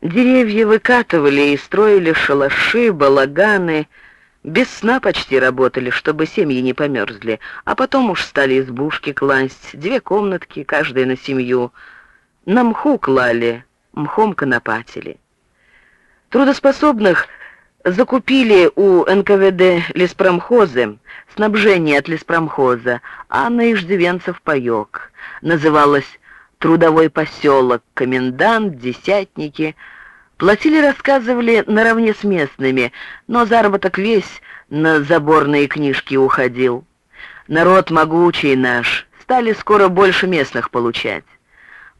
Деревья выкатывали и строили шалаши, балаганы, без сна почти работали, чтобы семьи не померзли, а потом уж стали избушки класть, две комнатки, каждая на семью. На мху клали, мхом конопатили. Трудоспособных закупили у НКВД леспромхозы, снабжение от леспромхоза, а на иждивенцев паёк. Называлось «Трудовой поселок», комендант, десятники — Платили, рассказывали, наравне с местными, но заработок весь на заборные книжки уходил. Народ могучий наш, стали скоро больше местных получать.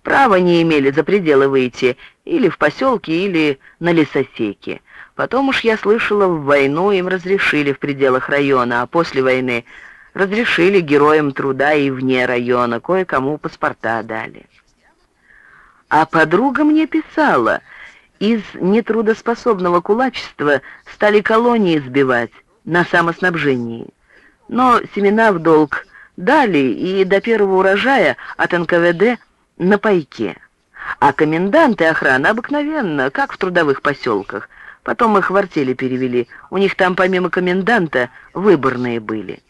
Права не имели за пределы выйти, или в поселке, или на лесосеке. Потом уж я слышала, в войну им разрешили в пределах района, а после войны разрешили героям труда и вне района, кое-кому паспорта дали. А подруга мне писала — из нетрудоспособного кулачества стали колонии сбивать на самоснабжении. Но семена в долг дали и до первого урожая от НКВД на пайке. А коменданты охрана обыкновенно, как в трудовых поселках. Потом их в артели перевели. У них там помимо коменданта выборные были.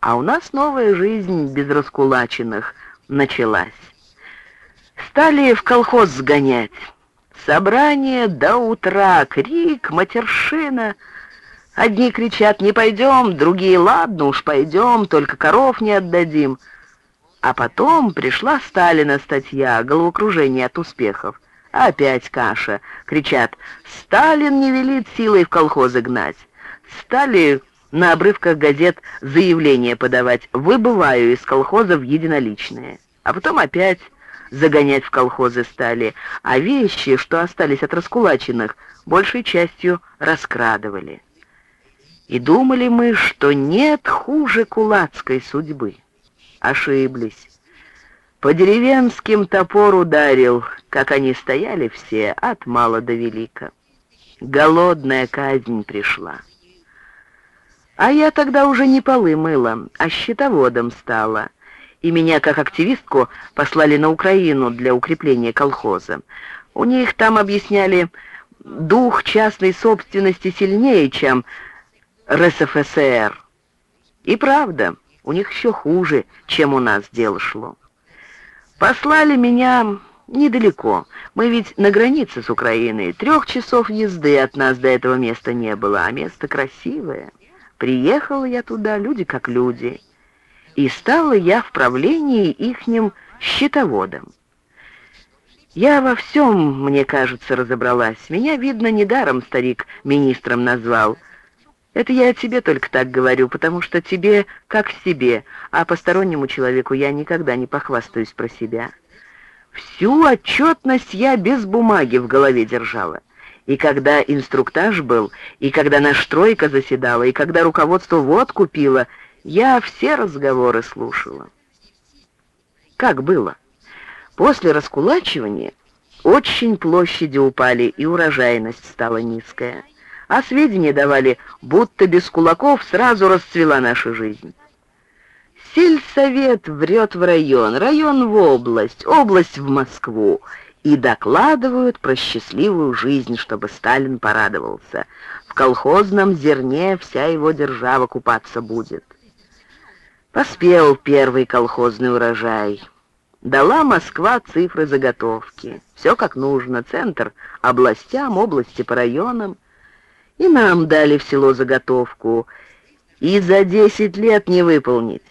А у нас новая жизнь без раскулаченных началась. Стали в колхоз сгонять. Собрание до утра, крик, матершина. Одни кричат «не пойдем», другие «ладно уж пойдем, только коров не отдадим». А потом пришла Сталина статья «Головокружение от успехов». Опять каша. Кричат «Сталин не велит силой в колхозы гнать». Стали на обрывках газет заявление подавать «Выбываю из колхоза в единоличные». А потом опять загонять в колхозы стали, а вещи, что остались от раскулаченных, большей частью раскрадывали. И думали мы, что нет хуже кулацкой судьбы. Ошиблись. По деревенским топор ударил, как они стояли все, от мала до велика. Голодная казнь пришла. А я тогда уже не полы мыла, а счетоводом стала — и меня как активистку послали на Украину для укрепления колхоза. У них там объясняли, дух частной собственности сильнее, чем РСФСР. И правда, у них еще хуже, чем у нас дело шло. Послали меня недалеко. Мы ведь на границе с Украиной. Трех часов езды от нас до этого места не было, а место красивое. Приехала я туда, люди как люди и стала я в правлении ихним счетоводом. Я во всем, мне кажется, разобралась. Меня, видно, недаром старик министром назвал. Это я о тебе только так говорю, потому что тебе как себе, а постороннему человеку я никогда не похвастаюсь про себя. Всю отчетность я без бумаги в голове держала. И когда инструктаж был, и когда наша тройка заседала, и когда руководство вот купило, я все разговоры слушала. Как было? После раскулачивания очень площади упали, и урожайность стала низкая. А сведения давали, будто без кулаков сразу расцвела наша жизнь. Сельсовет врет в район, район в область, область в Москву, и докладывают про счастливую жизнь, чтобы Сталин порадовался. В колхозном зерне вся его держава купаться будет. Поспел первый колхозный урожай. Дала Москва цифры заготовки. Все как нужно. Центр областям, области по районам. И нам дали в село заготовку. И за десять лет не выполнить.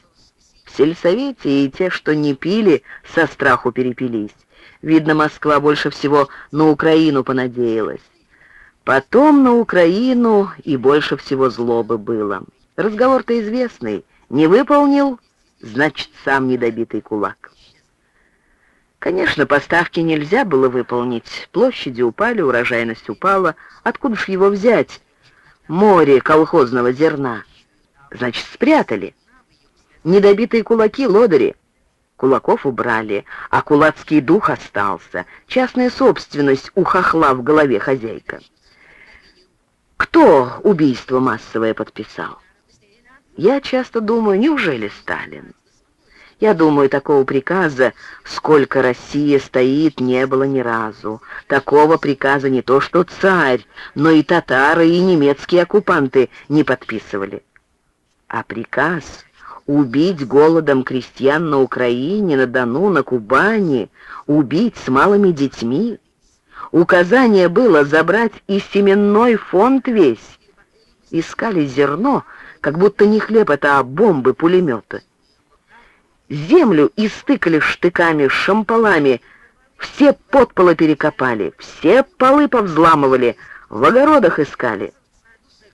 В сельсовете и те, что не пили, со страху перепились. Видно, Москва больше всего на Украину понадеялась. Потом на Украину и больше всего злобы было. Разговор-то известный. Не выполнил, значит, сам недобитый кулак. Конечно, поставки нельзя было выполнить. Площади упали, урожайность упала. Откуда ж его взять? Море колхозного зерна. Значит, спрятали. Недобитые кулаки лодыри. Кулаков убрали, а кулацкий дух остался. Частная собственность у хохла в голове хозяйка. Кто убийство массовое подписал? Я часто думаю, неужели Сталин? Я думаю, такого приказа, сколько Россия стоит, не было ни разу. Такого приказа не то что царь, но и татары, и немецкие оккупанты не подписывали. А приказ убить голодом крестьян на Украине, на Дону, на Кубани, убить с малыми детьми. Указание было забрать и семенной фонд весь. Искали зерно, как будто не хлеб это, а бомбы, пулеметы. Землю истыкали штыками, шампалами, все подполы перекопали, все полы повзламывали, в огородах искали.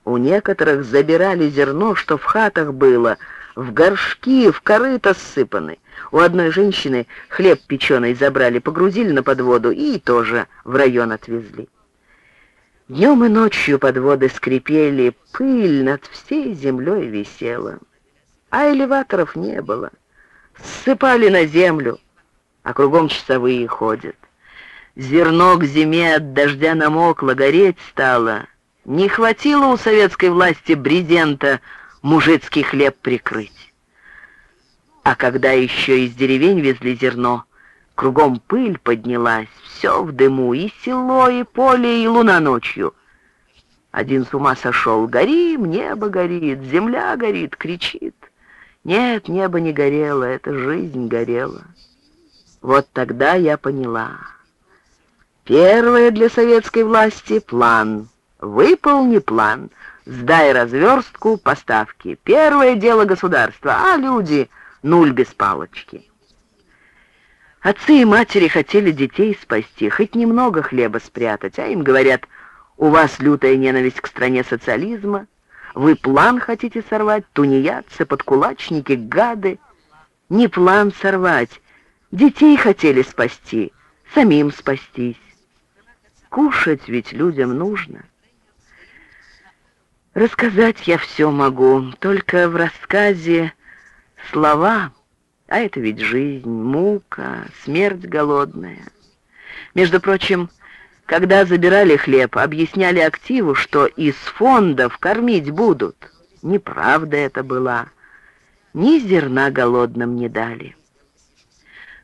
У некоторых забирали зерно, что в хатах было, в горшки, в корыто ссыпаны. У одной женщины хлеб печеный забрали, погрузили на подводу и тоже в район отвезли. Днем и ночью подводы скрипели, пыль над всей землей висела. А элеваторов не было. Ссыпали на землю, а кругом часовые ходят. Зерно к зиме от дождя намокло, гореть стало. Не хватило у советской власти брезента мужицкий хлеб прикрыть. А когда еще из деревень везли зерно, кругом пыль поднялась, все в дыму, и село, и поле, и луна ночью. Один с ума сошел, горим, небо горит, земля горит, кричит. Нет, небо не горело, это жизнь горела. Вот тогда я поняла. Первое для советской власти — план. Выполни план. Сдай разверстку, поставки. Первое дело государства, а люди — нуль без палочки. Отцы и матери хотели детей спасти, хоть немного хлеба спрятать, а им говорят, у вас лютая ненависть к стране социализма, вы план хотите сорвать, тунеядцы, подкулачники, гады. Не план сорвать, детей хотели спасти, самим спастись. Кушать ведь людям нужно. Рассказать я все могу, только в рассказе слова, а это ведь жизнь, мука, смерть голодная. Между прочим, когда забирали хлеб, объясняли активу, что из фондов кормить будут. Неправда это была. Ни зерна голодным не дали.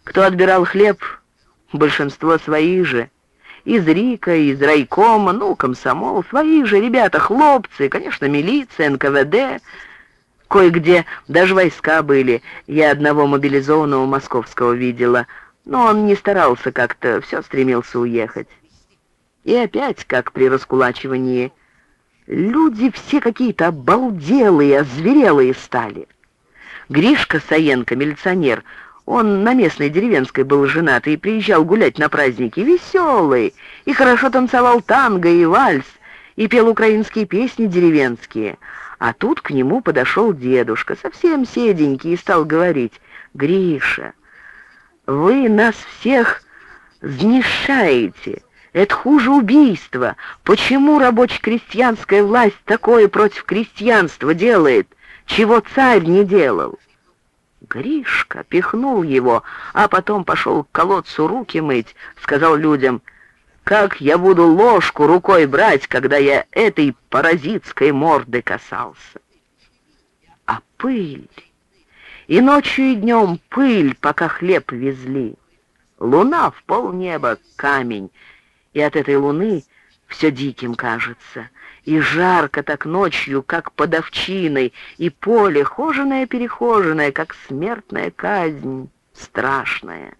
Кто отбирал хлеб, большинство свои же. Из Рика, из райкома, ну, комсомол, свои же ребята, хлопцы, конечно, милиция, НКВД. Кое-где даже войска были. Я одного мобилизованного московского видела, но он не старался как-то, все стремился уехать. И опять, как при раскулачивании, люди все какие-то обалделые, озверелые стали. Гришка Саенко, милиционер, он на местной деревенской был женат и приезжал гулять на праздники, веселый, и хорошо танцевал танго и вальс, и пел украинские песни деревенские. А тут к нему подошел дедушка, совсем седенький, и стал говорить, «Гриша, вы нас всех знешаете». Это хуже убийства. Почему рабоче-крестьянская власть такое против крестьянства делает, чего царь не делал? Гришка пихнул его, а потом пошел к колодцу руки мыть, сказал людям, «Как я буду ложку рукой брать, когда я этой паразитской морды касался?» А пыль... И ночью и днем пыль, пока хлеб везли. Луна в полнеба, камень, и от этой луны все диким кажется, и жарко так ночью, как под овчиной, и поле хоженое-перехоженное, как смертная казнь, страшная.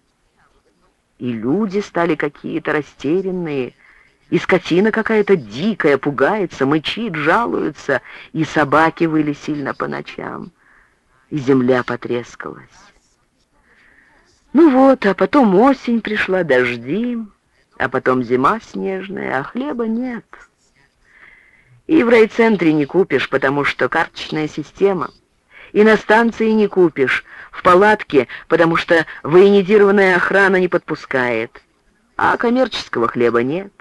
И люди стали какие-то растерянные, и скотина какая-то дикая, пугается, мычит, жалуется, и собаки выли сильно по ночам, и земля потрескалась. Ну вот, а потом осень пришла, дожди, а потом зима снежная, а хлеба нет. И в райцентре не купишь, потому что карточная система. И на станции не купишь, в палатке, потому что военизированная охрана не подпускает. А коммерческого хлеба нет.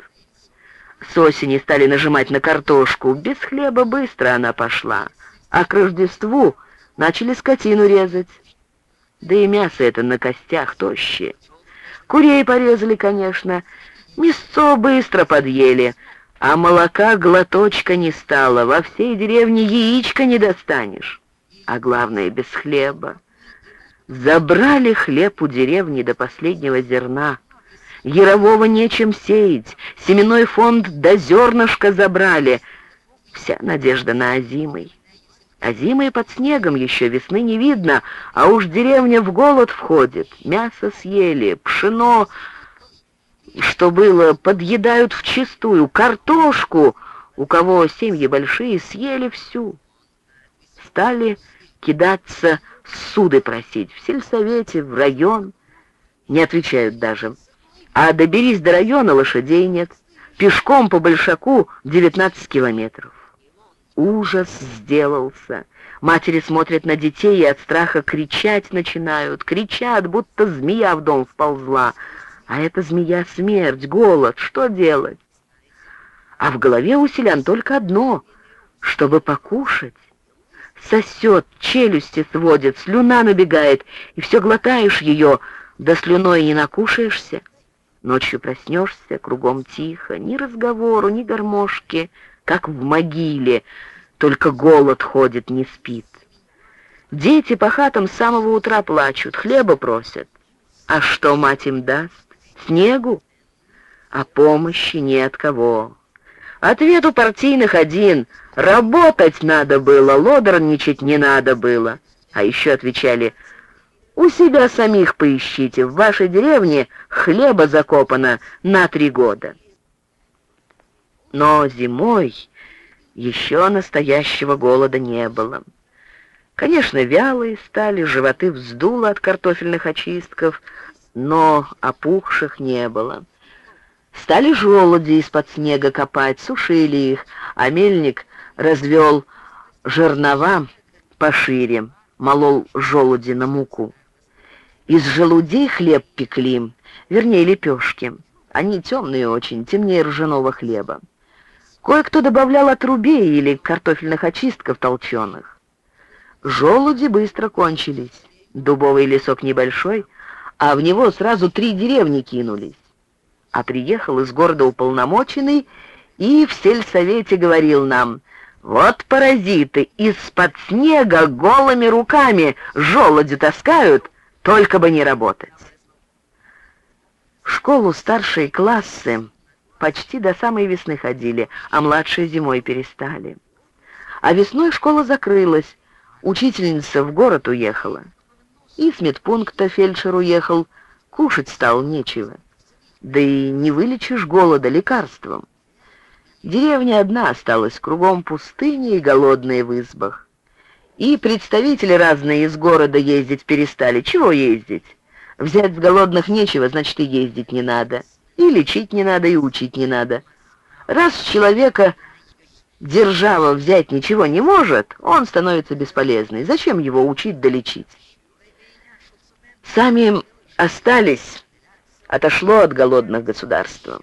С осени стали нажимать на картошку. Без хлеба быстро она пошла. А к Рождеству начали скотину резать. Да и мясо это на костях тощее. Курей порезали, конечно, Мясцо быстро подъели, а молока глоточка не стало, во всей деревне яичко не достанешь. А главное, без хлеба. Забрали хлеб у деревни до последнего зерна. Ярового нечем сеять, семенной фонд до зернышка забрали. Вся надежда на озимый. А зимой под снегом еще весны не видно, а уж деревня в голод входит. Мясо съели, пшено, что было, подъедают вчистую, картошку, у кого семьи большие, съели всю. Стали кидаться суды просить в сельсовете, в район. Не отвечают даже. А доберись до района, лошадей нет. Пешком по Большаку 19 километров. Ужас сделался. Матери смотрят на детей и от страха кричать начинают. Кричат, будто змея в дом вползла. А эта змея — смерть, голод. Что делать? А в голове у селян только одно — чтобы покушать. Сосет, челюсти сводит, слюна набегает, и все глотаешь ее, да слюной не накушаешься. Ночью проснешься, кругом тихо, ни разговору, ни гармошки, как в могиле, только голод ходит, не спит. Дети по хатам с самого утра плачут, хлеба просят. А что мать им даст? Снегу? А помощи ни от кого. Ответ у партийных один. Работать надо было, лодорничать не надо было. А еще отвечали, у себя самих поищите, в вашей деревне хлеба закопано на три года. Но зимой еще настоящего голода не было. Конечно, вялые стали, животы вздуло от картофельных очистков, но опухших не было. Стали желуди из-под снега копать, сушили их, а мельник развел жернова пошире, молол желуди на муку. Из желудей хлеб пекли, вернее, лепешки. Они темные очень, темнее ржаного хлеба. Кое-кто добавлял отрубей или картофельных очистков толченых. Желуди быстро кончились. Дубовый лесок небольшой, а в него сразу три деревни кинулись. А приехал из города уполномоченный и в сельсовете говорил нам, «Вот паразиты, из-под снега голыми руками желуди таскают, только бы не работать». Школу старшие классы почти до самой весны ходили, а младшие зимой перестали. А весной школа закрылась, учительница в город уехала. И с медпункта фельдшер уехал, кушать стало нечего. Да и не вылечишь голода лекарством. Деревня одна осталась, кругом пустыни и голодные в избах. И представители разные из города ездить перестали. Чего ездить? Взять с голодных нечего, значит и ездить не надо. И лечить не надо, и учить не надо. Раз человека держава взять ничего не может, он становится бесполезный. Зачем его учить да лечить? Сами остались, отошло от голодных государства.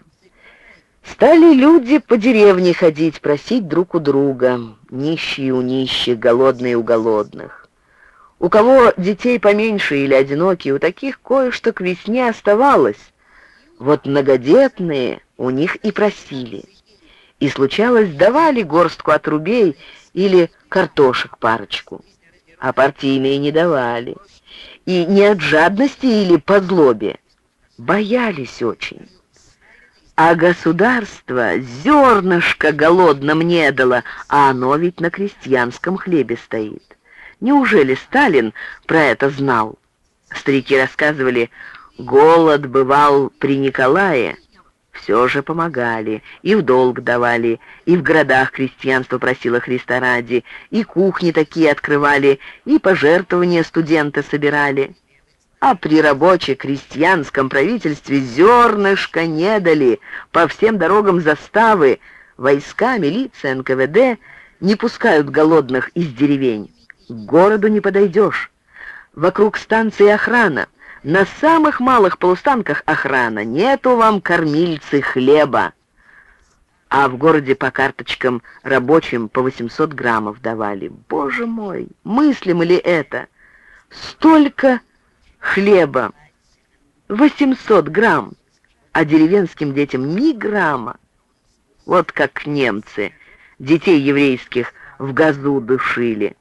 Стали люди по деревне ходить, просить друг у друга, нищие у нищих, голодные у голодных. У кого детей поменьше или одинокие, у таких кое-что к весне оставалось, вот многодетные у них и просили. И случалось, давали горстку отрубей или картошек парочку. А партийные не давали. И не от жадности или по злобе. Боялись очень. А государство зернышко голодным не дало, а оно ведь на крестьянском хлебе стоит. Неужели Сталин про это знал? Старики рассказывали, Голод бывал при Николае, все же помогали, и в долг давали, и в городах крестьянство просило Христа ради, и кухни такие открывали, и пожертвования студенты собирали. А при рабоче-крестьянском правительстве зернышко не дали, по всем дорогам заставы, войска, милиция, НКВД не пускают голодных из деревень. К городу не подойдешь. Вокруг станции охрана. На самых малых полустанках охрана, нету вам кормильцы хлеба. А в городе по карточкам рабочим по 800 граммов давали. Боже мой, мыслим ли это? Столько хлеба, 800 грамм, а деревенским детям ни грамма. Вот как немцы детей еврейских в газу душили.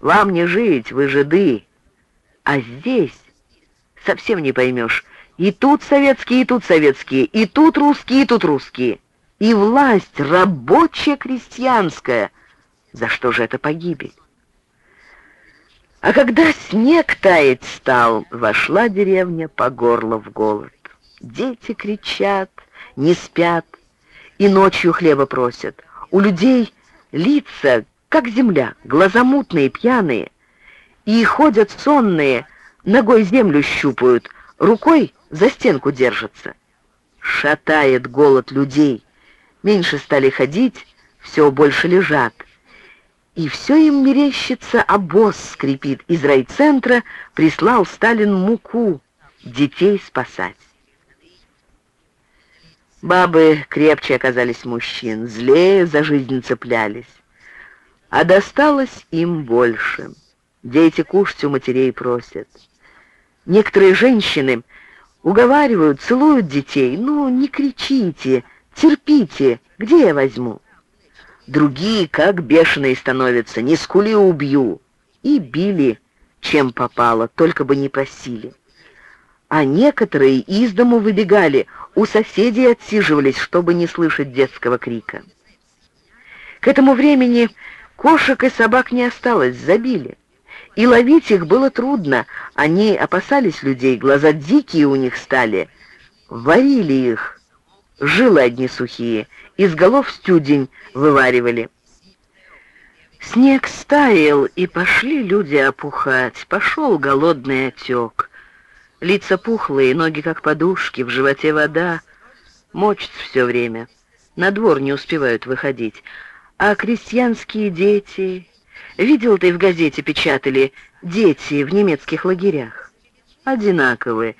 Вам не жить, вы жиды, А здесь совсем не поймешь. И тут советские, и тут советские, и тут русские, и тут русские. И власть рабочая крестьянская. За что же это погибель? А когда снег таять стал, вошла деревня по горло в голод. Дети кричат, не спят и ночью хлеба просят. У людей лица, как земля, глаза мутные, пьяные, и ходят сонные, ногой землю щупают, рукой за стенку держатся. Шатает голод людей. Меньше стали ходить, все больше лежат. И все им мерещится, обоз скрипит. Из райцентра прислал Сталин муку детей спасать. Бабы крепче оказались мужчин, злее за жизнь цеплялись. А досталось им больше. Дети кушать у матерей просят. Некоторые женщины уговаривают, целуют детей. «Ну, не кричите, терпите, где я возьму?» Другие, как бешеные становятся, «Не скули, убью!» И били, чем попало, только бы не просили. А некоторые из дому выбегали, у соседей отсиживались, чтобы не слышать детского крика. К этому времени кошек и собак не осталось, забили. И ловить их было трудно, они опасались людей, глаза дикие у них стали. Варили их, жилы одни сухие, из голов стюдень вываривали. Снег стаял, и пошли люди опухать, пошел голодный отек. Лица пухлые, ноги как подушки, в животе вода, мочится все время. На двор не успевают выходить. А крестьянские дети, Видел ты в газете печатали «Дети в немецких лагерях». Одинаковые,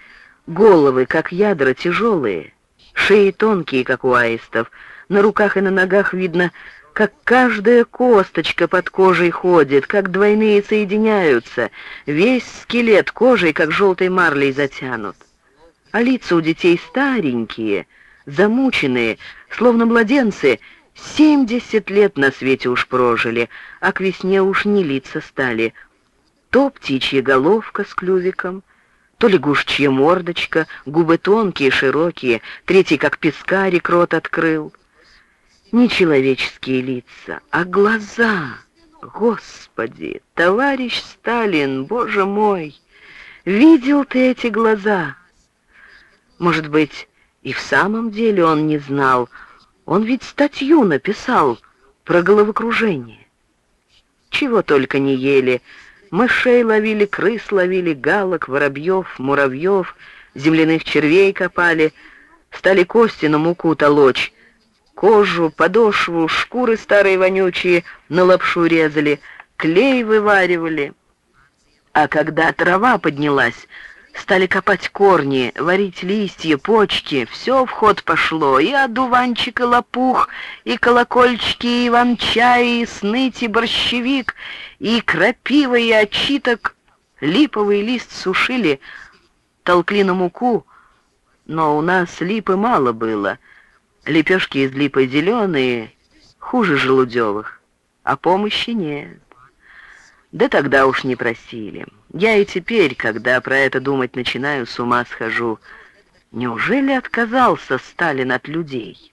головы, как ядра, тяжелые, шеи тонкие, как у аистов, на руках и на ногах видно, как каждая косточка под кожей ходит, как двойные соединяются, весь скелет кожей, как желтой марлей, затянут. А лица у детей старенькие, замученные, словно младенцы, Семьдесят лет на свете уж прожили, а к весне уж не лица стали. То птичья головка с клювиком, то лягушечья мордочка, губы тонкие, широкие, третий, как пескарик, рот открыл. Не человеческие лица, а глаза. Господи, товарищ Сталин, боже мой, видел ты эти глаза? Может быть, и в самом деле он не знал, он ведь статью написал про головокружение. Чего только не ели. Мышей ловили, крыс ловили, галок, воробьев, муравьев, земляных червей копали, стали кости на муку толочь, кожу, подошву, шкуры старые вонючие на лапшу резали, клей вываривали. А когда трава поднялась, Стали копать корни, варить листья, почки, все в ход пошло, и одуванчик, и лопух, и колокольчики, и иван-чай, и сныть, и борщевик, и крапива, и очиток. Липовый лист сушили, толкли на муку, но у нас липы мало было. Лепешки из липы зеленые, хуже желудевых, а помощи нет. Да тогда уж не просили. Я и теперь, когда про это думать начинаю, с ума схожу. Неужели отказался Сталин от людей?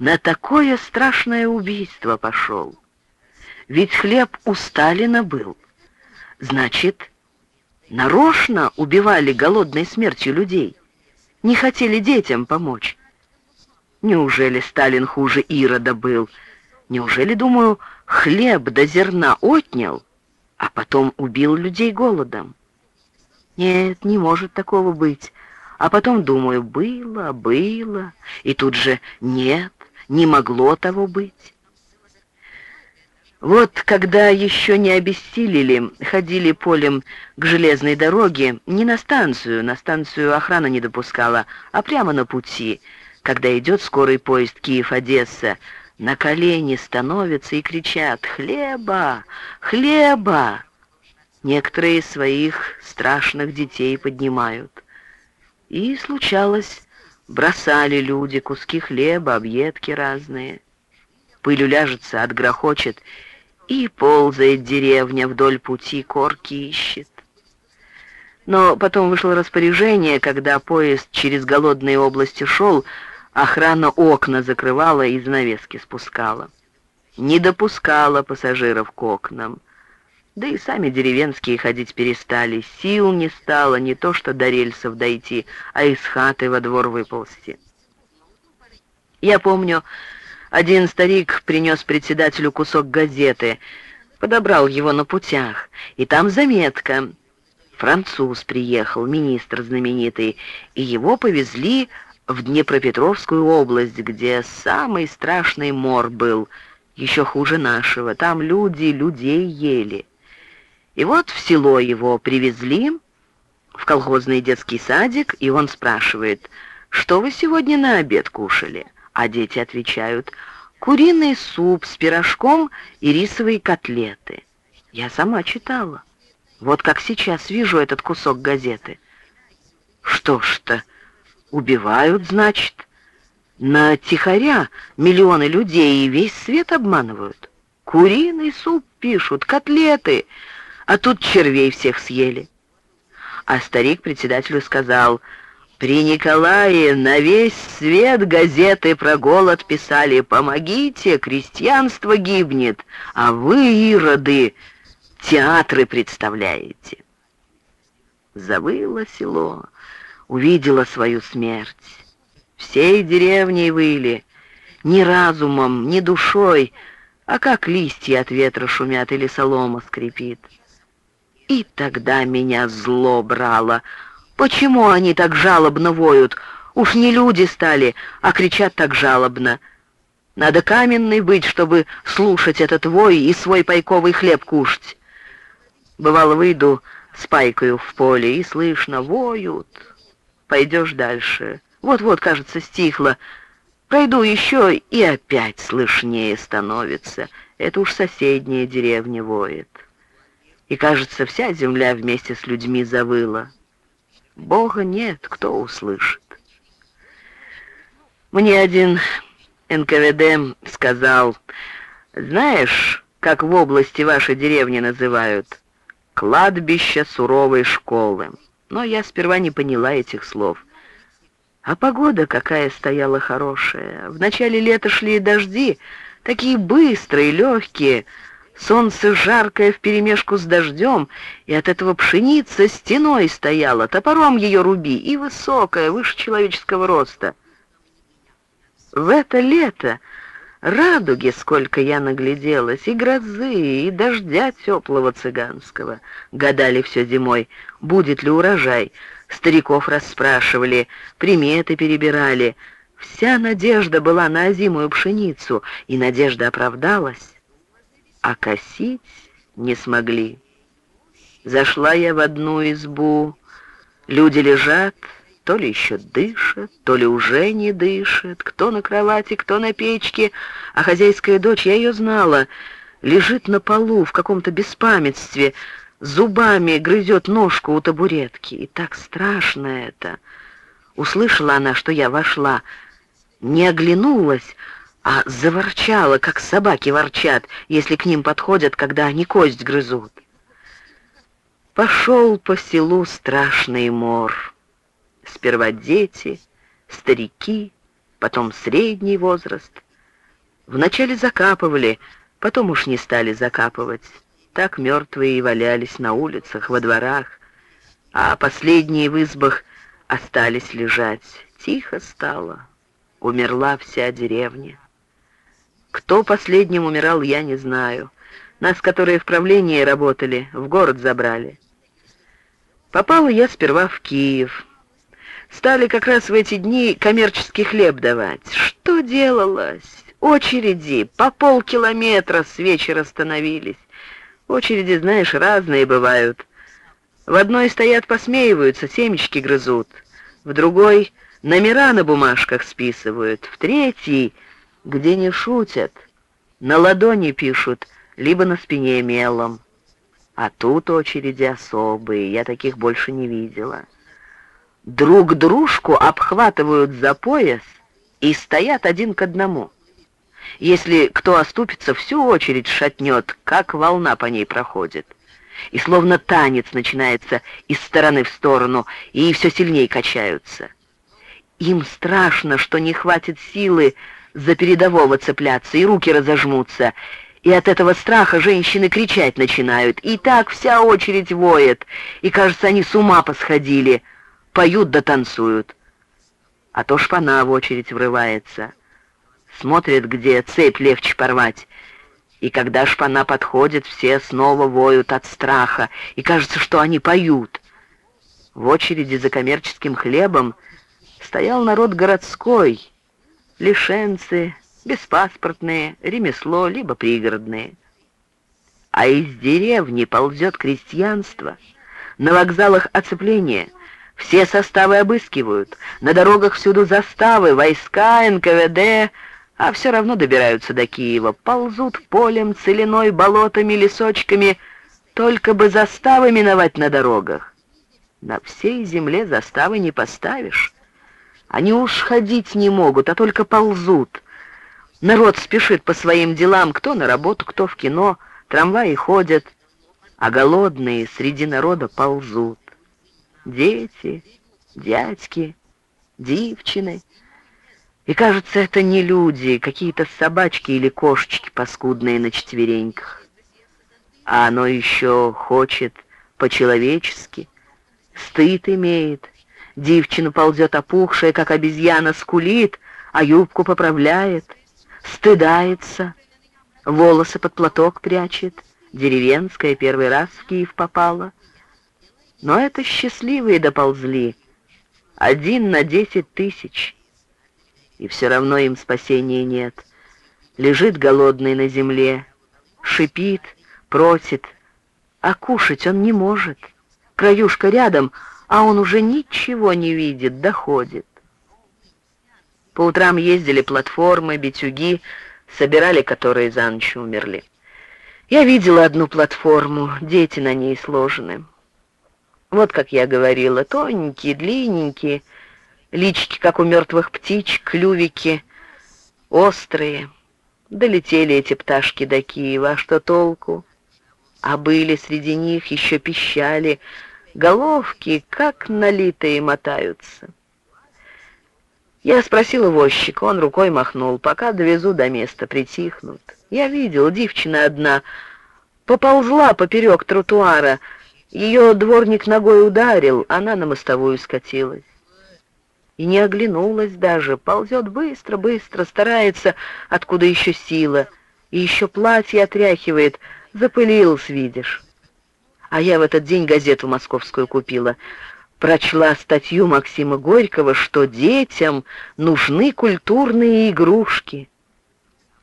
На такое страшное убийство пошел. Ведь хлеб у Сталина был. Значит, нарочно убивали голодной смертью людей. Не хотели детям помочь. Неужели Сталин хуже Ирода был? Неужели, думаю, хлеб до зерна отнял? А потом убил людей голодом. Нет, не может такого быть. А потом думаю, было, было, и тут же нет, не могло того быть. Вот когда еще не обессилели, ходили полем к железной дороге, не на станцию, на станцию охрана не допускала, а прямо на пути, когда идет скорый поезд Киев-Одесса, на колени становятся и кричат «Хлеба! Хлеба!» Некоторые своих страшных детей поднимают. И случалось, бросали люди куски хлеба, объедки разные. Пыль уляжется, отгрохочет, и ползает деревня вдоль пути, корки ищет. Но потом вышло распоряжение, когда поезд через голодные области шел, охрана окна закрывала и занавески спускала. Не допускала пассажиров к окнам. Да и сами деревенские ходить перестали. Сил не стало не то что до рельсов дойти, а из хаты во двор выползти. Я помню, один старик принес председателю кусок газеты, подобрал его на путях, и там заметка. Француз приехал, министр знаменитый, и его повезли в Днепропетровскую область, где самый страшный мор был, еще хуже нашего. Там люди людей ели. И вот в село его привезли, в колхозный детский садик, и он спрашивает, «Что вы сегодня на обед кушали?» А дети отвечают, «Куриный суп с пирожком и рисовые котлеты». Я сама читала. Вот как сейчас вижу этот кусок газеты. Что ж-то, убивают, значит? На тихоря миллионы людей и весь свет обманывают. Куриный суп пишут, котлеты — а тут червей всех съели. А старик председателю сказал, «При Николае на весь свет газеты про голод писали, помогите, крестьянство гибнет, а вы, ироды, театры представляете». Завыло село, увидела свою смерть. Всей деревней выли, ни разумом, ни душой, а как листья от ветра шумят или солома скрипит. И тогда меня зло брало. Почему они так жалобно воют? Уж не люди стали, а кричат так жалобно. Надо каменный быть, чтобы слушать этот вой и свой пайковый хлеб кушать. Бывало, выйду с пайкою в поле, и слышно, воют. Пойдешь дальше. Вот-вот, кажется, стихло. Пройду еще, и опять слышнее становится. Это уж соседняя деревня воет и, кажется, вся земля вместе с людьми завыла. Бога нет, кто услышит. Мне один НКВД сказал, знаешь, как в области вашей деревни называют? Кладбище суровой школы. Но я сперва не поняла этих слов. А погода какая стояла хорошая. В начале лета шли дожди, такие быстрые, легкие, Солнце жаркое вперемешку с дождем, и от этого пшеница стеной стояла, топором ее руби, и высокая, выше человеческого роста. В это лето радуги, сколько я нагляделась, и грозы, и дождя теплого цыганского. Гадали все зимой, будет ли урожай. Стариков расспрашивали, приметы перебирали. Вся надежда была на озимую пшеницу, и надежда оправдалась а косить не смогли. Зашла я в одну избу, люди лежат, то ли еще дышат, то ли уже не дышат, кто на кровати, кто на печке, а хозяйская дочь, я ее знала, лежит на полу в каком-то беспамятстве, зубами грызет ножку у табуретки, и так страшно это. Услышала она, что я вошла, не оглянулась, а заворчала, как собаки ворчат, если к ним подходят, когда они кость грызут. Пошел по селу страшный мор. Сперва дети, старики, потом средний возраст. Вначале закапывали, потом уж не стали закапывать. Так мертвые и валялись на улицах, во дворах, а последние в избах остались лежать. Тихо стало, умерла вся деревня. Кто последним умирал, я не знаю. Нас, которые в правлении работали, в город забрали. Попала я сперва в Киев. Стали как раз в эти дни коммерческий хлеб давать. Что делалось? Очереди по полкилометра с вечера становились. Очереди, знаешь, разные бывают. В одной стоят, посмеиваются, семечки грызут. В другой номера на бумажках списывают. В третьей где не шутят, на ладони пишут, либо на спине мелом. А тут очереди особые, я таких больше не видела. Друг дружку обхватывают за пояс и стоят один к одному. Если кто оступится, всю очередь шатнет, как волна по ней проходит. и словно танец начинается из стороны в сторону, и все сильнее качаются. Им страшно, что не хватит силы за передового цепляться, и руки разожмутся, и от этого страха женщины кричать начинают, и так вся очередь воет, и, кажется, они с ума посходили, поют да танцуют. А то шпана в очередь врывается, смотрит, где цепь легче порвать, и когда шпана подходит, все снова воют от страха, и кажется, что они поют. В очереди за коммерческим хлебом стоял народ городской, лишенцы, беспаспортные, ремесло, либо пригородные. А из деревни ползет крестьянство, на вокзалах оцепление, все составы обыскивают, на дорогах всюду заставы, войска, НКВД, а все равно добираются до Киева, ползут полем, целиной, болотами, лесочками, только бы заставы миновать на дорогах. На всей земле заставы не поставишь. Они уж ходить не могут, а только ползут. Народ спешит по своим делам, кто на работу, кто в кино, трамваи ходят, а голодные среди народа ползут. Дети, дядьки, девчины — и кажется, это не люди, какие-то собачки или кошечки паскудные на четвереньках. А оно еще хочет по-человечески, стыд имеет. Девчина ползет опухшая, как обезьяна, скулит, а юбку поправляет, стыдается, волосы под платок прячет, деревенская первый раз в Киев попала. Но это счастливые доползли, один на десять тысяч — и все равно им спасения нет. Лежит голодный на земле, шипит, просит, а кушать он не может. Краюшка рядом, а он уже ничего не видит, доходит. По утрам ездили платформы, битюги, собирали, которые за ночь умерли. Я видела одну платформу, дети на ней сложены. Вот, как я говорила, тоненькие, длинненькие, Лички, как у мертвых птичек, клювики острые. Долетели эти пташки до Киева, а что толку? А были среди них еще пищали, головки, как налитые, мотаются. Я спросила возчика, он рукой махнул, пока довезу до места, притихнут. Я видел, девчина одна поползла поперек тротуара, ее дворник ногой ударил, она на мостовую скатилась и не оглянулась даже, ползет быстро-быстро, старается, откуда еще сила, и еще платье отряхивает, запылилась, видишь. А я в этот день газету московскую купила, прочла статью Максима Горького, что детям нужны культурные игрушки.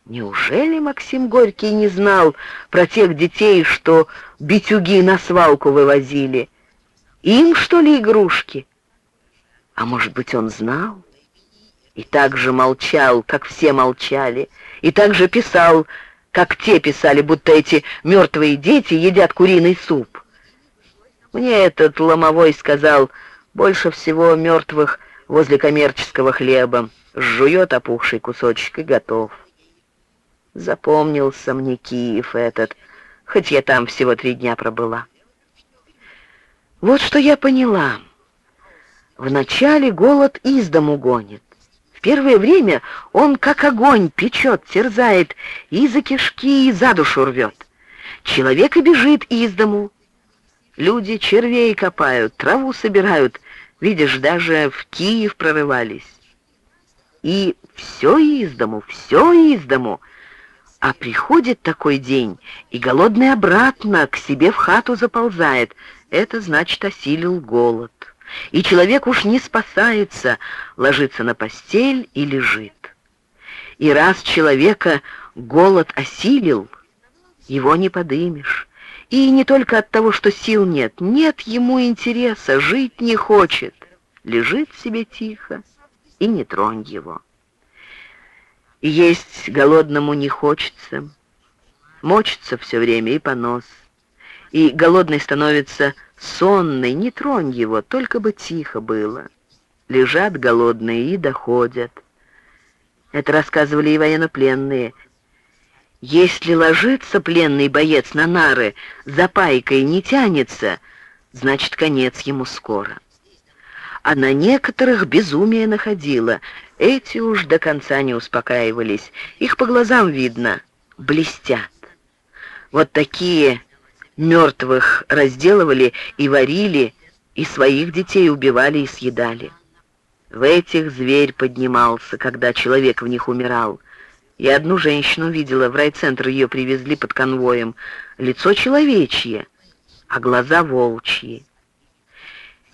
Неужели Максим Горький не знал про тех детей, что битюги на свалку вывозили? Им, что ли, игрушки? А может быть, он знал? И так же молчал, как все молчали, и так же писал, как те писали, будто эти мертвые дети едят куриный суп. Мне этот ломовой сказал, больше всего мертвых возле коммерческого хлеба, жует опухший кусочек и готов. Запомнился мне Киев этот, хоть я там всего три дня пробыла. Вот что я поняла — Вначале голод из дому гонит. В первое время он как огонь печет, терзает, и за кишки, и за душу рвет. Человек и бежит из дому. Люди червей копают, траву собирают, видишь, даже в Киев прорывались. И все из дому, все из дому. А приходит такой день, и голодный обратно к себе в хату заползает. Это значит, осилил голод и человек уж не спасается, ложится на постель и лежит. И раз человека голод осилил, его не подымешь. И не только от того, что сил нет, нет ему интереса, жить не хочет. Лежит себе тихо, и не тронь его. Есть голодному не хочется, мочится все время и понос. И голодный становится сонный, не тронь его, только бы тихо было. Лежат голодные и доходят. Это рассказывали и военнопленные. Если ложится пленный боец на нары, за пайкой не тянется, значит, конец ему скоро. А на некоторых безумие находило. Эти уж до конца не успокаивались. Их по глазам видно, блестят. Вот такие мертвых разделывали и варили, и своих детей убивали и съедали. В этих зверь поднимался, когда человек в них умирал. Я одну женщину видела, в райцентр ее привезли под конвоем. Лицо человечье, а глаза волчьи.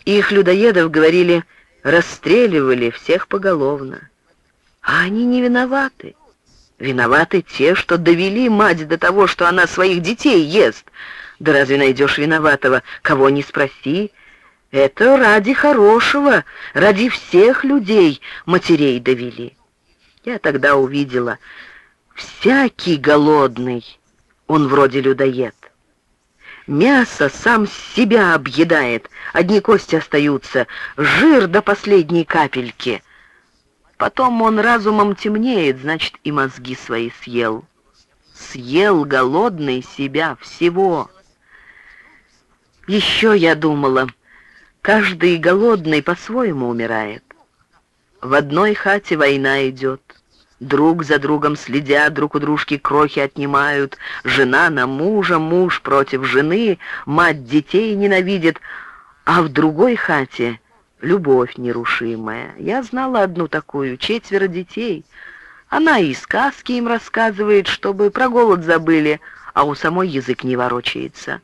Их людоедов, говорили, расстреливали всех поголовно. А они не виноваты. Виноваты те, что довели мать до того, что она своих детей ест. Да разве найдешь виноватого, кого не спроси? Это ради хорошего, ради всех людей матерей довели. Я тогда увидела, всякий голодный, он вроде людоед. Мясо сам себя объедает, одни кости остаются, жир до последней капельки. Потом он разумом темнеет, значит, и мозги свои съел. Съел голодный себя всего. Еще я думала, каждый голодный по-своему умирает. В одной хате война идет. Друг за другом следя, друг у дружки крохи отнимают. Жена на мужа, муж против жены, мать детей ненавидит. А в другой хате любовь нерушимая. Я знала одну такую, четверо детей. Она и сказки им рассказывает, чтобы про голод забыли, а у самой язык не ворочается.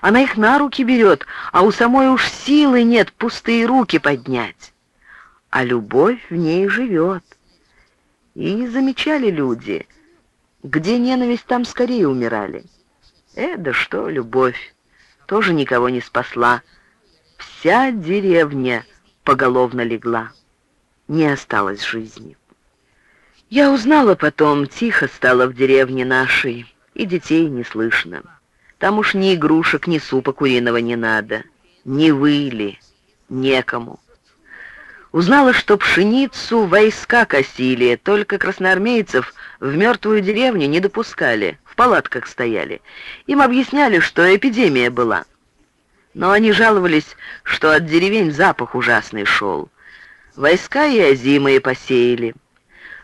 Она их на руки берет, а у самой уж силы нет пустые руки поднять а любовь в ней живет. И замечали люди, где ненависть, там скорее умирали. Э, да что, любовь, тоже никого не спасла. Вся деревня поголовно легла. Не осталось жизни. Я узнала потом, тихо стало в деревне нашей, и детей не слышно. Там уж ни игрушек, ни супа куриного не надо, ни выли, некому. Узнала, что пшеницу войска косили, только красноармейцев в мертвую деревню не допускали, в палатках стояли. Им объясняли, что эпидемия была. Но они жаловались, что от деревень запах ужасный шел. Войска и озимые посеяли.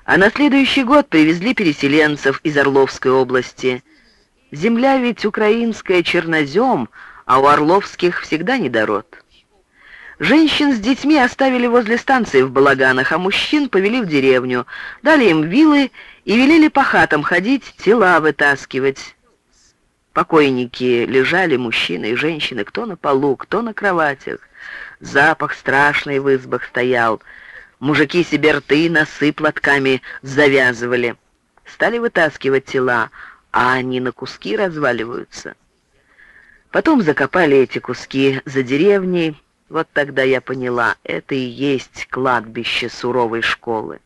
А на следующий год привезли переселенцев из Орловской области. Земля ведь украинская чернозем, а у орловских всегда недород. Женщин с детьми оставили возле станции в балаганах, а мужчин повели в деревню. Дали им вилы и велели по хатам ходить, тела вытаскивать. Покойники лежали, мужчины и женщины, кто на полу, кто на кроватях. Запах страшный в избах стоял. Мужики себе рты, носы платками завязывали. Стали вытаскивать тела, а они на куски разваливаются. Потом закопали эти куски за деревней, вот тогда я поняла, это и есть кладбище суровой школы.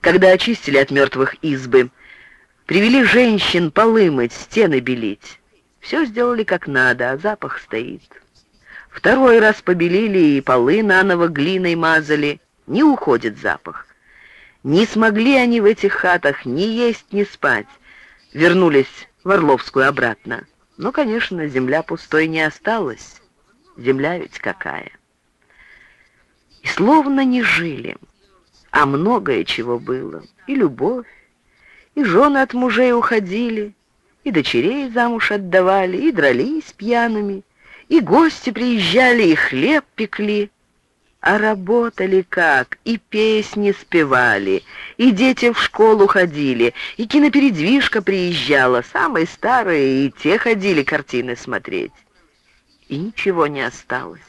Когда очистили от мертвых избы, привели женщин полы мыть, стены белить. Все сделали как надо, а запах стоит. Второй раз побелили и полы наново глиной мазали. Не уходит запах. Не смогли они в этих хатах ни есть, ни спать. Вернулись в Орловскую обратно. Но, конечно, земля пустой не осталась. Земля ведь какая. И словно не жили, а многое чего было. И любовь, и жены от мужей уходили, и дочерей замуж отдавали, и дрались пьяными, и гости приезжали, и хлеб пекли. А работали как, и песни спевали, и дети в школу ходили, и кинопередвижка приезжала, самые старые, и те ходили картины смотреть и ничего не осталось.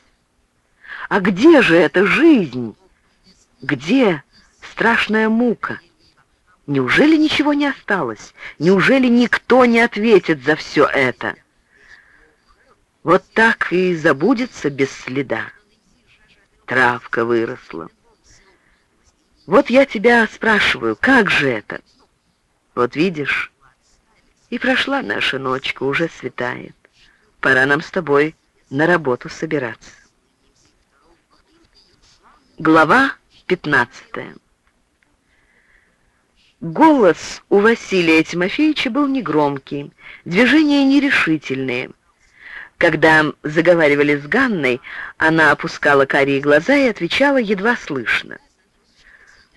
А где же эта жизнь? Где страшная мука? Неужели ничего не осталось? Неужели никто не ответит за все это? Вот так и забудется без следа. Травка выросла. Вот я тебя спрашиваю, как же это? Вот видишь, и прошла наша ночка, уже светает. Пора нам с тобой на работу собираться. Глава 15 Голос у Василия Тимофеевича был негромкий, движения нерешительные. Когда заговаривали с Ганной, она опускала карие глаза и отвечала едва слышно.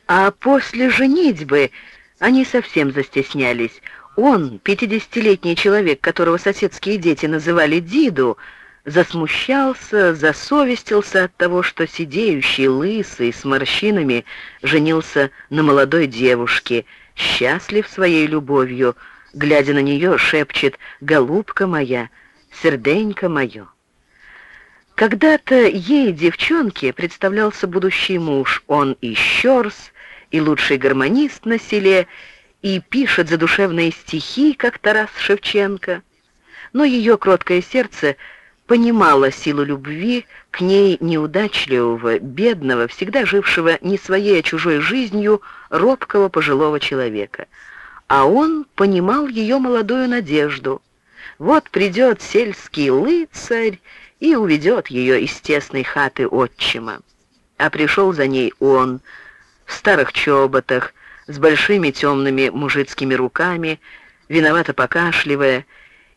А после женитьбы они совсем застеснялись. Он, пятидесятилетний человек, которого соседские дети называли Диду, засмущался, засовестился от того, что сидеющий, лысый, с морщинами, женился на молодой девушке, счастлив своей любовью, глядя на нее, шепчет «Голубка моя, серденько мое». Когда-то ей, девчонке, представлялся будущий муж, он и щерс, и лучший гармонист на селе, и пишет задушевные стихи, как Тарас Шевченко. Но ее кроткое сердце понимало силу любви к ней неудачливого, бедного, всегда жившего не своей, а чужой жизнью, робкого пожилого человека. А он понимал ее молодую надежду. Вот придет сельский лыцарь и уведет ее из тесной хаты отчима. А пришел за ней он, в старых чоботах, с большими темными мужицкими руками, виновато покашливая,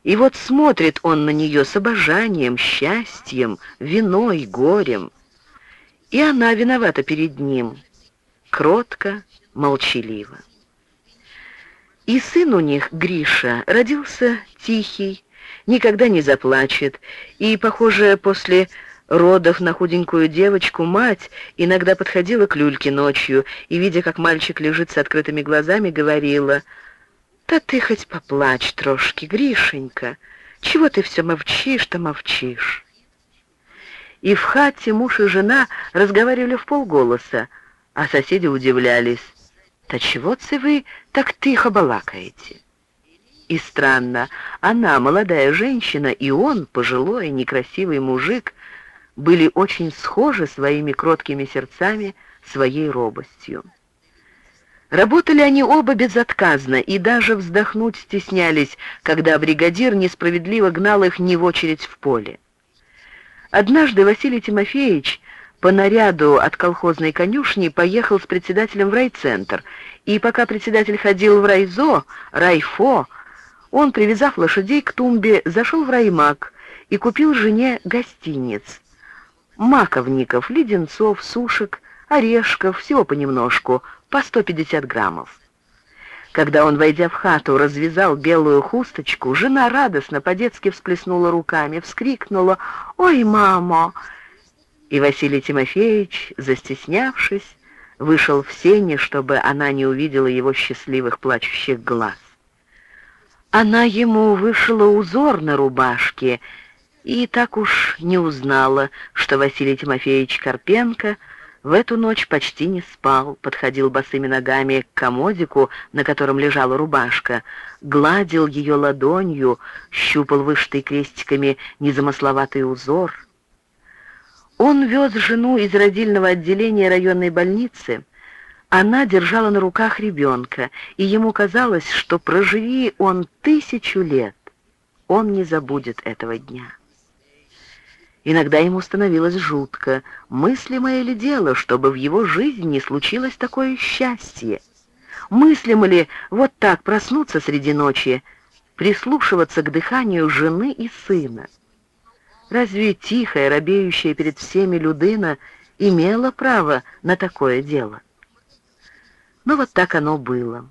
и вот смотрит он на нее с обожанием, счастьем, виной, горем. И она виновата перед ним, кротко, молчаливо. И сын у них, Гриша, родился тихий, никогда не заплачет, и, похоже, после родов на худенькую девочку, мать иногда подходила к люльке ночью и, видя, как мальчик лежит с открытыми глазами, говорила, «Да ты хоть поплачь трошки, Гришенька, чего ты все мовчишь-то мовчишь?» И в хате муж и жена разговаривали в полголоса, а соседи удивлялись, «Да чего-то вы так тихо балакаете?» И странно, она, молодая женщина, и он, пожилой, некрасивый мужик, были очень схожи своими кроткими сердцами, своей робостью. Работали они оба безотказно и даже вздохнуть стеснялись, когда бригадир несправедливо гнал их не в очередь в поле. Однажды Василий Тимофеевич по наряду от колхозной конюшни поехал с председателем в райцентр, и пока председатель ходил в райзо, райфо, он, привязав лошадей к тумбе, зашел в раймак и купил жене гостиниц маковников, леденцов, сушек, орешков, всего понемножку, по 150 граммов. Когда он, войдя в хату, развязал белую хусточку, жена радостно по-детски всплеснула руками, вскрикнула «Ой, мама!» И Василий Тимофеевич, застеснявшись, вышел в сени, чтобы она не увидела его счастливых плачущих глаз. Она ему вышила узор на рубашке и так уж не узнала, что Василий Тимофеевич Карпенко в эту ночь почти не спал, подходил босыми ногами к комодику, на котором лежала рубашка, гладил ее ладонью, щупал вышитый крестиками незамысловатый узор. Он вез жену из родильного отделения районной больницы, она держала на руках ребенка, и ему казалось, что проживи он тысячу лет, он не забудет этого дня. Иногда ему становилось жутко, мыслимое ли дело, чтобы в его жизни случилось такое счастье? Мыслимо ли вот так проснуться среди ночи, прислушиваться к дыханию жены и сына? Разве тихая, робеющая перед всеми Людына имела право на такое дело? Но вот так оно было.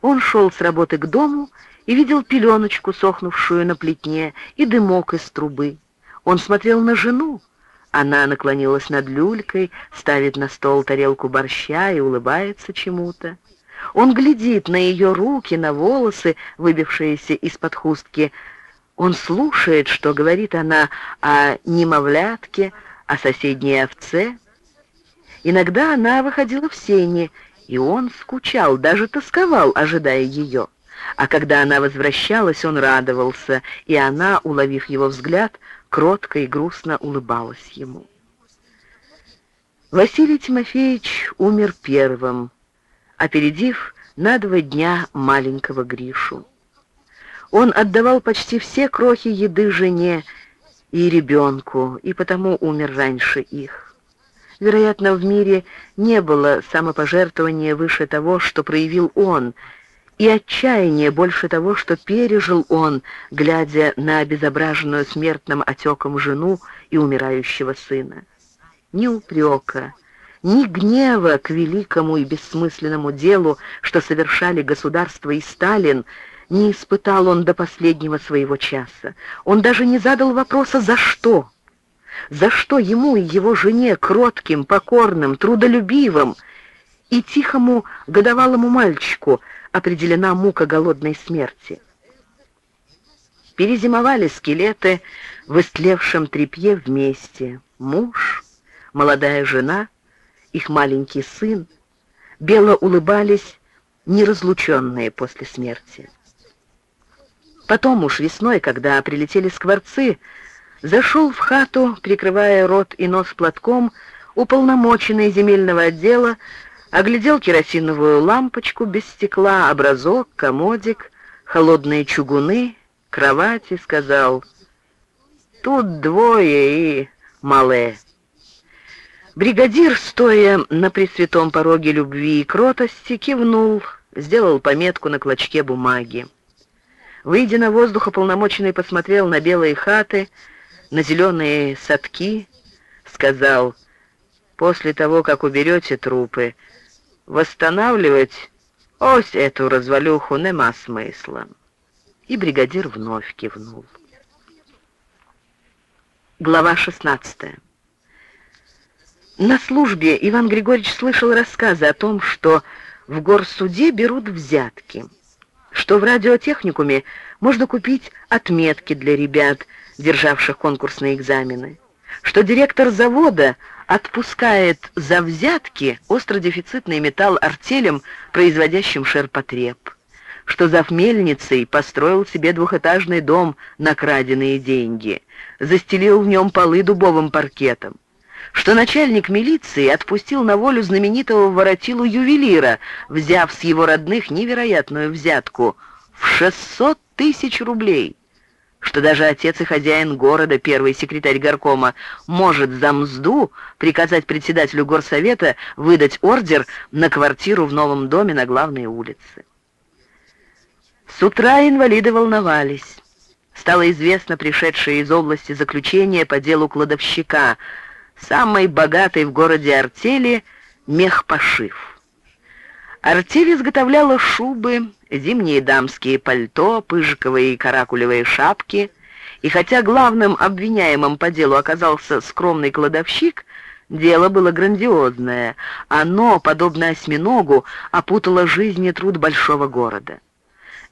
Он шел с работы к дому и видел пеленочку, сохнувшую на плетне, и дымок из трубы. Он смотрел на жену. Она наклонилась над люлькой, ставит на стол тарелку борща и улыбается чему-то. Он глядит на ее руки, на волосы, выбившиеся из-под хустки. Он слушает, что говорит она о немовлятке, о соседней овце. Иногда она выходила в сени, и он скучал, даже тосковал, ожидая ее. А когда она возвращалась, он радовался, и она, уловив его взгляд, кротко и грустно улыбалась ему. Василий Тимофеевич умер первым, опередив на два дня маленького Гришу. Он отдавал почти все крохи еды жене и ребенку, и потому умер раньше их. Вероятно, в мире не было самопожертвования выше того, что проявил он, и отчаяния больше того, что пережил он, глядя на обезображенную смертным отеком жену и умирающего сына. Ни упрека, ни гнева к великому и бессмысленному делу, что совершали государство и Сталин, не испытал он до последнего своего часа. Он даже не задал вопроса «за что?». За что ему и его жене, кротким, покорным, трудолюбивым и тихому годовалому мальчику, определена мука голодной смерти? Перезимовали скелеты в истлевшем тряпье вместе. Муж, молодая жена, их маленький сын, бело улыбались неразлученные после смерти. Потом уж весной, когда прилетели скворцы, Зашел в хату, прикрывая рот и нос платком, уполномоченный земельного отдела, оглядел керосиновую лампочку без стекла, образок, комодик, холодные чугуны, кровати, сказал «Тут двое и мале». Бригадир, стоя на пресвятом пороге любви и кротости, кивнул, сделал пометку на клочке бумаги. Выйдя на воздух, уполномоченный посмотрел на белые хаты, на зеленые садки, сказал, «После того, как уберете трупы, восстанавливать ось эту развалюху нема смысла». И бригадир вновь кивнул. Глава 16. На службе Иван Григорьевич слышал рассказы о том, что в горсуде берут взятки, что в радиотехникуме можно купить отметки для ребят – державших конкурсные экзамены, что директор завода отпускает за взятки остродефицитный металл артелем, производящим шерпотреб, что зав мельницей построил себе двухэтажный дом на краденные деньги, застелил в нем полы дубовым паркетом, что начальник милиции отпустил на волю знаменитого воротилу-ювелира, взяв с его родных невероятную взятку в 600 тысяч рублей что даже отец и хозяин города, первый секретарь горкома, может за мзду приказать председателю горсовета выдать ордер на квартиру в новом доме на главной улице. С утра инвалиды волновались. Стало известно пришедшее из области заключение по делу кладовщика, самой богатой в городе артели мехпошив. Артель изготовляла шубы, зимние дамские пальто, пыжиковые и каракулевые шапки, и хотя главным обвиняемым по делу оказался скромный кладовщик, дело было грандиозное. Оно, подобно осьминогу, опутало жизнь и труд большого города.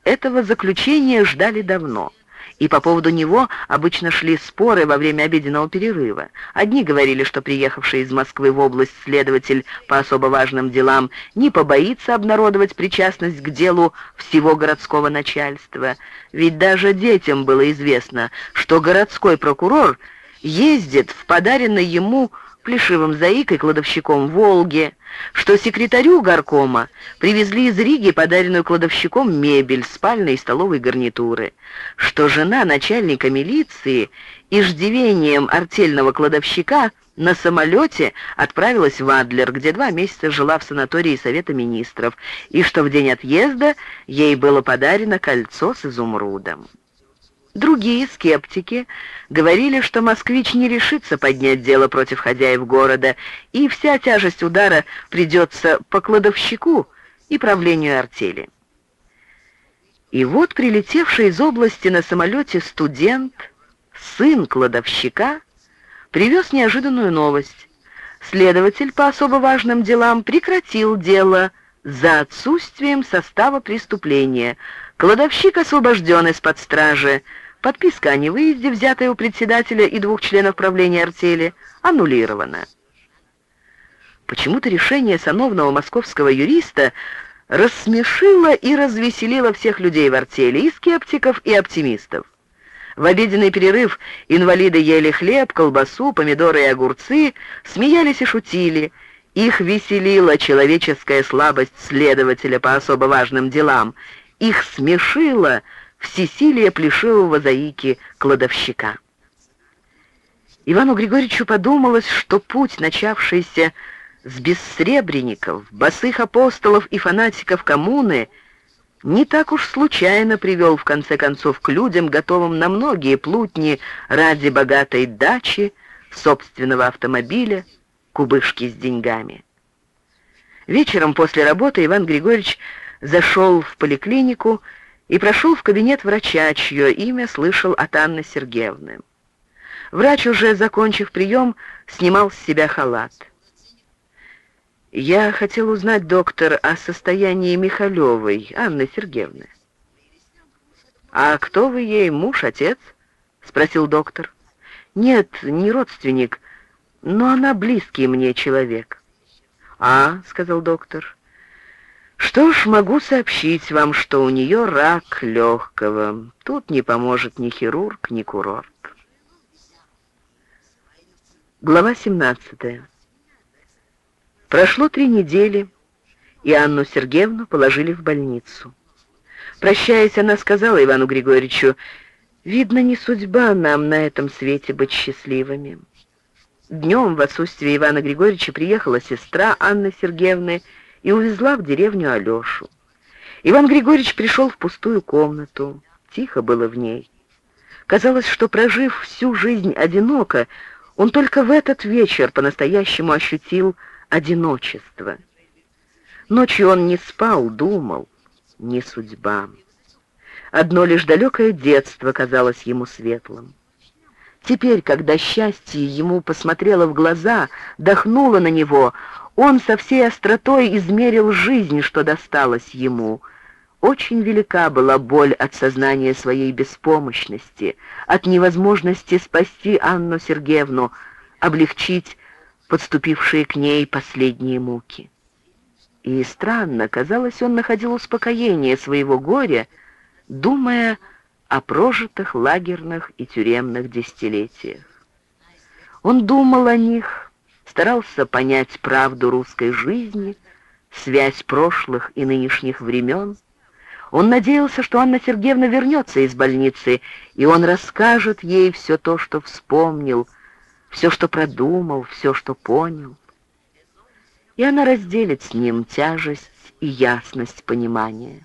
Этого заключения ждали давно и по поводу него обычно шли споры во время обеденного перерыва. Одни говорили, что приехавший из Москвы в область следователь по особо важным делам не побоится обнародовать причастность к делу всего городского начальства, ведь даже детям было известно, что городской прокурор ездит в подаренный ему плешивым заикой кладовщиком «Волге», что секретарю горкома привезли из Риги подаренную кладовщиком мебель, спальной и столовой гарнитуры, что жена начальника милиции иждивением артельного кладовщика на самолете отправилась в Адлер, где два месяца жила в санатории Совета Министров, и что в день отъезда ей было подарено кольцо с изумрудом. Другие скептики говорили, что москвич не решится поднять дело против хозяев города, и вся тяжесть удара придется по кладовщику и правлению артели. И вот прилетевший из области на самолете студент, сын кладовщика, привез неожиданную новость. Следователь по особо важным делам прекратил дело за отсутствием состава преступления. Кладовщик освобожден из-под стражи, Подписка о невыезде, взятая у председателя и двух членов правления артели, аннулирована. Почему-то решение сановного московского юриста рассмешило и развеселило всех людей в артели, и скептиков, и оптимистов. В обеденный перерыв инвалиды ели хлеб, колбасу, помидоры и огурцы, смеялись и шутили. Их веселила человеческая слабость следователя по особо важным делам. Их смешило всесилие плешивого заики кладовщика. Ивану Григорьевичу подумалось, что путь, начавшийся с бессребренников, босых апостолов и фанатиков коммуны, не так уж случайно привел в конце концов к людям, готовым на многие плутни ради богатой дачи, собственного автомобиля, кубышки с деньгами. Вечером после работы Иван Григорьевич зашел в поликлинику и прошел в кабинет врача, чье имя слышал от Анны Сергеевны. Врач, уже закончив прием, снимал с себя халат. «Я хотел узнать, доктор, о состоянии Михалевой, Анны Сергеевны». «А кто вы ей, муж, отец?» — спросил доктор. «Нет, не родственник, но она близкий мне человек». «А», — сказал доктор, — «что ж, могу сообщить вам, что у нее рак легкого. Тут не поможет ни хирург, ни курорт». Глава 17. Прошло три недели, и Анну Сергеевну положили в больницу. Прощаясь, она сказала Ивану Григорьевичу, «Видно, не судьба нам на этом свете быть счастливыми». Днем в отсутствие Ивана Григорьевича приехала сестра Анны Сергеевны и увезла в деревню Алешу. Иван Григорьевич пришел в пустую комнату. Тихо было в ней. Казалось, что, прожив всю жизнь одиноко, он только в этот вечер по-настоящему ощутил одиночество. Ночью он не спал, думал, не судьба. Одно лишь далекое детство казалось ему светлым. Теперь, когда счастье ему посмотрело в глаза, дохнуло на него, он со всей остротой измерил жизнь, что досталось ему. Очень велика была боль от сознания своей беспомощности, от невозможности спасти Анну Сергеевну, облегчить подступившие к ней последние муки. И странно, казалось, он находил успокоение своего горя, думая о прожитых лагерных и тюремных десятилетиях. Он думал о них, старался понять правду русской жизни, связь прошлых и нынешних времен. Он надеялся, что Анна Сергеевна вернется из больницы, и он расскажет ей все то, что вспомнил, все, что продумал, все, что понял. И она разделит с ним тяжесть и ясность понимания.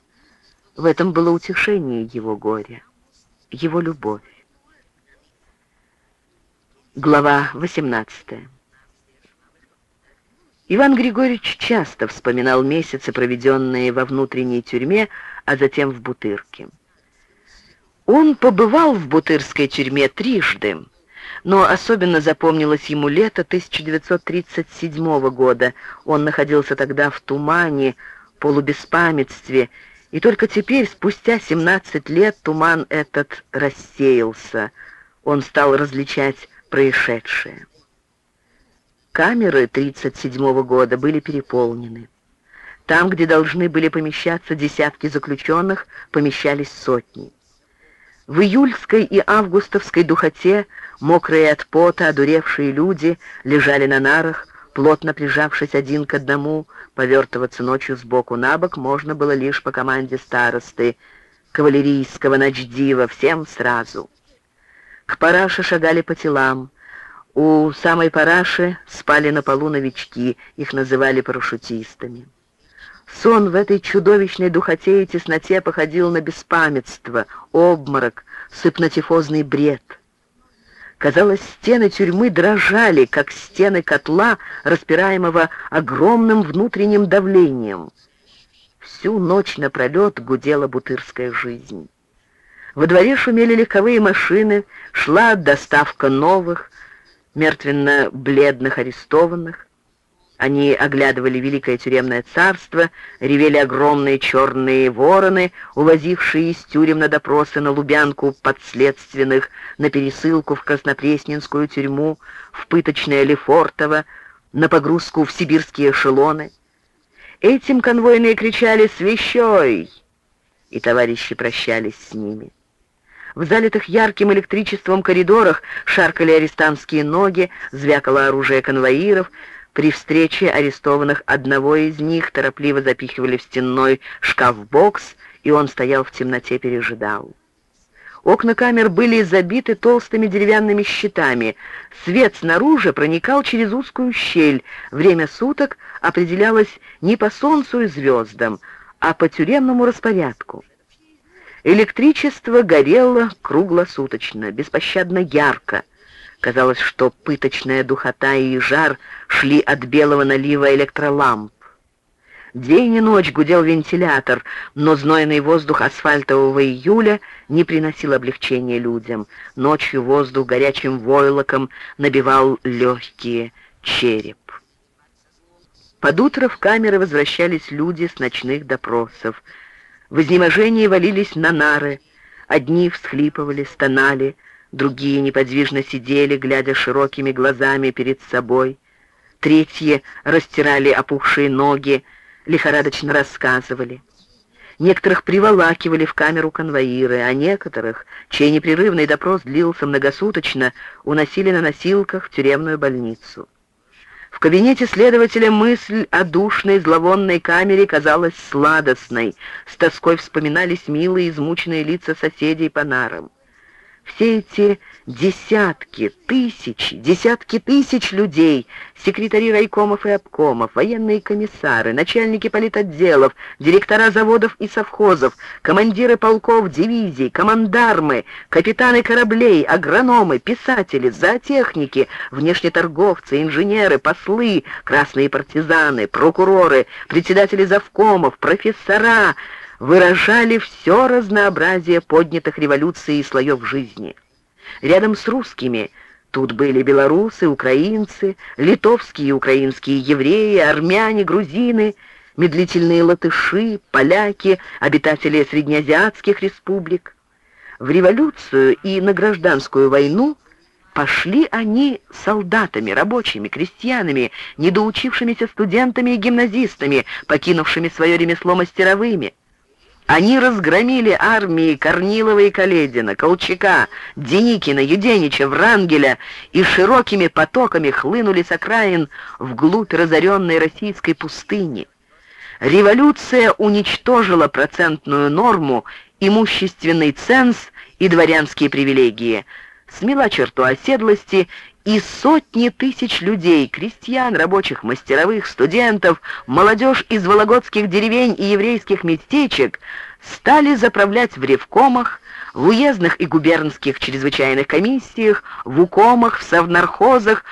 В этом было утешение его горя, его любовь. Глава 18 Иван Григорьевич часто вспоминал месяцы, проведенные во внутренней тюрьме, а затем в Бутырке. Он побывал в Бутырской тюрьме трижды, но особенно запомнилось ему лето 1937 года. Он находился тогда в тумане, полубеспамятстве, и только теперь, спустя 17 лет, туман этот рассеялся. Он стал различать происшедшее. Камеры 1937 года были переполнены. Там, где должны были помещаться десятки заключенных, помещались сотни. В июльской и августовской духоте мокрые от пота, одуревшие люди лежали на нарах, плотно прижавшись один к одному, повертываться ночью сбоку на бок можно было лишь по команде старосты, кавалерийского начдива, всем сразу. К параше шагали по телам. У самой параши спали на полу новички, их называли парашютистами. Сон в этой чудовищной духоте и тесноте походил на беспамятство, обморок, сыпнотифозный бред. Казалось, стены тюрьмы дрожали, как стены котла, распираемого огромным внутренним давлением. Всю ночь напролет гудела бутырская жизнь. Во дворе шумели легковые машины, шла доставка новых, мертвенно-бледных арестованных. Они оглядывали великое тюремное царство, ревели огромные черные вороны, увозившие из тюрем на допросы на Лубянку подследственных, на пересылку в Краснопресненскую тюрьму, в пыточное Лефортово, на погрузку в сибирские эшелоны. Этим конвойные кричали «Свящой!» и товарищи прощались с ними. В залитых ярким электричеством коридорах шаркали арестантские ноги, звякало оружие конвоиров, при встрече арестованных одного из них торопливо запихивали в стенной шкаф-бокс, и он стоял в темноте, пережидал. Окна камер были забиты толстыми деревянными щитами. Свет снаружи проникал через узкую щель. Время суток определялось не по солнцу и звездам, а по тюремному распорядку. Электричество горело круглосуточно, беспощадно ярко. Казалось, что пыточная духота и жар шли от белого налива электроламп. День и ночь гудел вентилятор, но знойный воздух асфальтового июля не приносил облегчения людям. Ночью воздух горячим войлоком набивал легкие череп. Под утро в камеры возвращались люди с ночных допросов. В изнеможении валились на нары. Одни всхлипывали, стонали, другие неподвижно сидели, глядя широкими глазами перед собой. Третьи растирали опухшие ноги, лихорадочно рассказывали. Некоторых приволакивали в камеру конвоиры, а некоторых, чей непрерывный допрос длился многосуточно, уносили на носилках в тюремную больницу. В кабинете следователя мысль о душной зловонной камере казалась сладостной, с тоской вспоминались милые измученные лица соседей по нарам. Все эти десятки, тысячи, десятки тысяч людей, секретари райкомов и обкомов, военные комиссары, начальники политотделов, директора заводов и совхозов, командиры полков, дивизий, командармы, капитаны кораблей, агрономы, писатели, зоотехники, внешнеторговцы, инженеры, послы, красные партизаны, прокуроры, председатели завкомов, профессора — выражали все разнообразие поднятых революцией слоев жизни. Рядом с русскими тут были белорусы, украинцы, литовские и украинские евреи, армяне, грузины, медлительные латыши, поляки, обитатели среднеазиатских республик. В революцию и на гражданскую войну пошли они солдатами, рабочими, крестьянами, недоучившимися студентами и гимназистами, покинувшими свое ремесло мастеровыми. Они разгромили армии Корнилова и Каледина, Колчака, Деникина, Юденича, Врангеля и широкими потоками хлынули с окраин вглубь разоренной российской пустыни. Революция уничтожила процентную норму, имущественный ценз и дворянские привилегии, смела черту оседлости и сотни тысяч людей, крестьян, рабочих, мастеровых, студентов, молодежь из вологодских деревень и еврейских местечек стали заправлять в ревкомах, в уездных и губернских чрезвычайных комиссиях, в укомах, в совнархозах,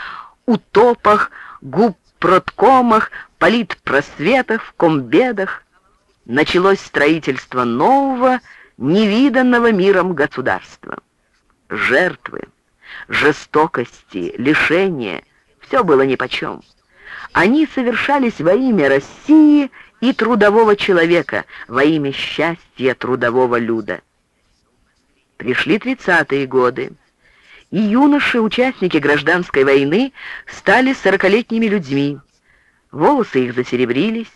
утопах, губпродкомах, политпросветах, комбедах. Началось строительство нового, невиданного миром государства. Жертвы жестокости, лишения — все было нипочем. Они совершались во имя России и трудового человека, во имя счастья трудового люда. Пришли тридцатые годы, и юноши, участники гражданской войны, стали сорокалетними людьми. Волосы их засеребрились,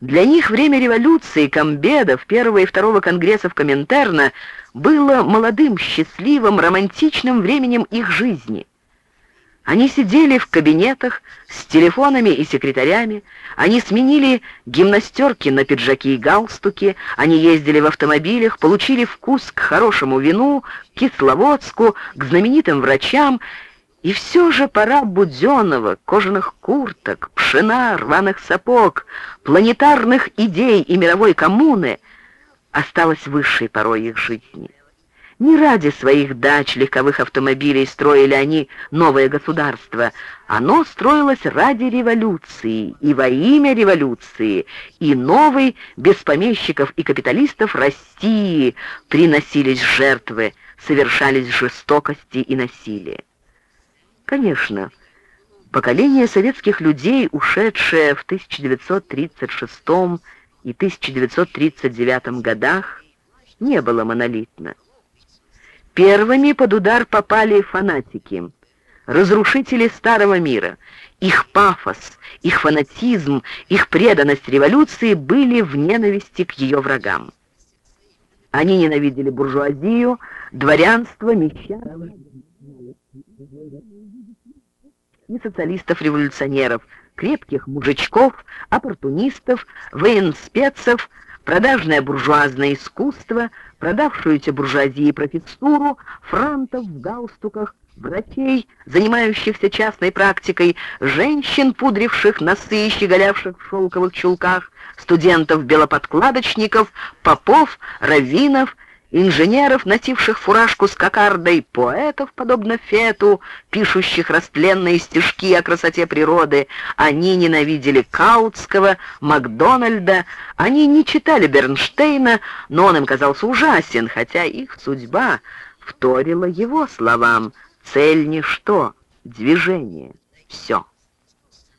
для них время революции, комбедов, первого и второго конгрессов Коминтерна было молодым, счастливым, романтичным временем их жизни. Они сидели в кабинетах с телефонами и секретарями, они сменили гимнастерки на пиджаки и галстуки, они ездили в автомобилях, получили вкус к хорошему вину, к кисловодску, к знаменитым врачам и все же пора буденного, кожаных курток, пшена, рваных сапог, планетарных идей и мировой коммуны осталась высшей порой их жизни. Не ради своих дач, легковых автомобилей строили они новое государство. Оно строилось ради революции и во имя революции, и новой, без помещиков и капиталистов, России приносились жертвы, совершались жестокости и насилие. Конечно, поколение советских людей, ушедшее в 1936 и 1939 годах, не было монолитно. Первыми под удар попали фанатики, разрушители старого мира. Их пафос, их фанатизм, их преданность революции были в ненависти к ее врагам. Они ненавидели буржуазию, дворянство, мещанство и социалистов-революционеров, крепких мужичков, оппортунистов, военспецев, продажное буржуазное искусство, продавшуюся буржуазии профессуру, франтов в галстуках, врачей, занимающихся частной практикой, женщин, пудривших носы и щеголявших в шелковых чулках, студентов-белоподкладочников, попов, раввинов инженеров, носивших фуражку с кокардой, поэтов, подобно Фету, пишущих растленные стишки о красоте природы. Они ненавидели Каутского, Макдональда, они не читали Бернштейна, но он им казался ужасен, хотя их судьба вторила его словам «цель ничто, движение, все».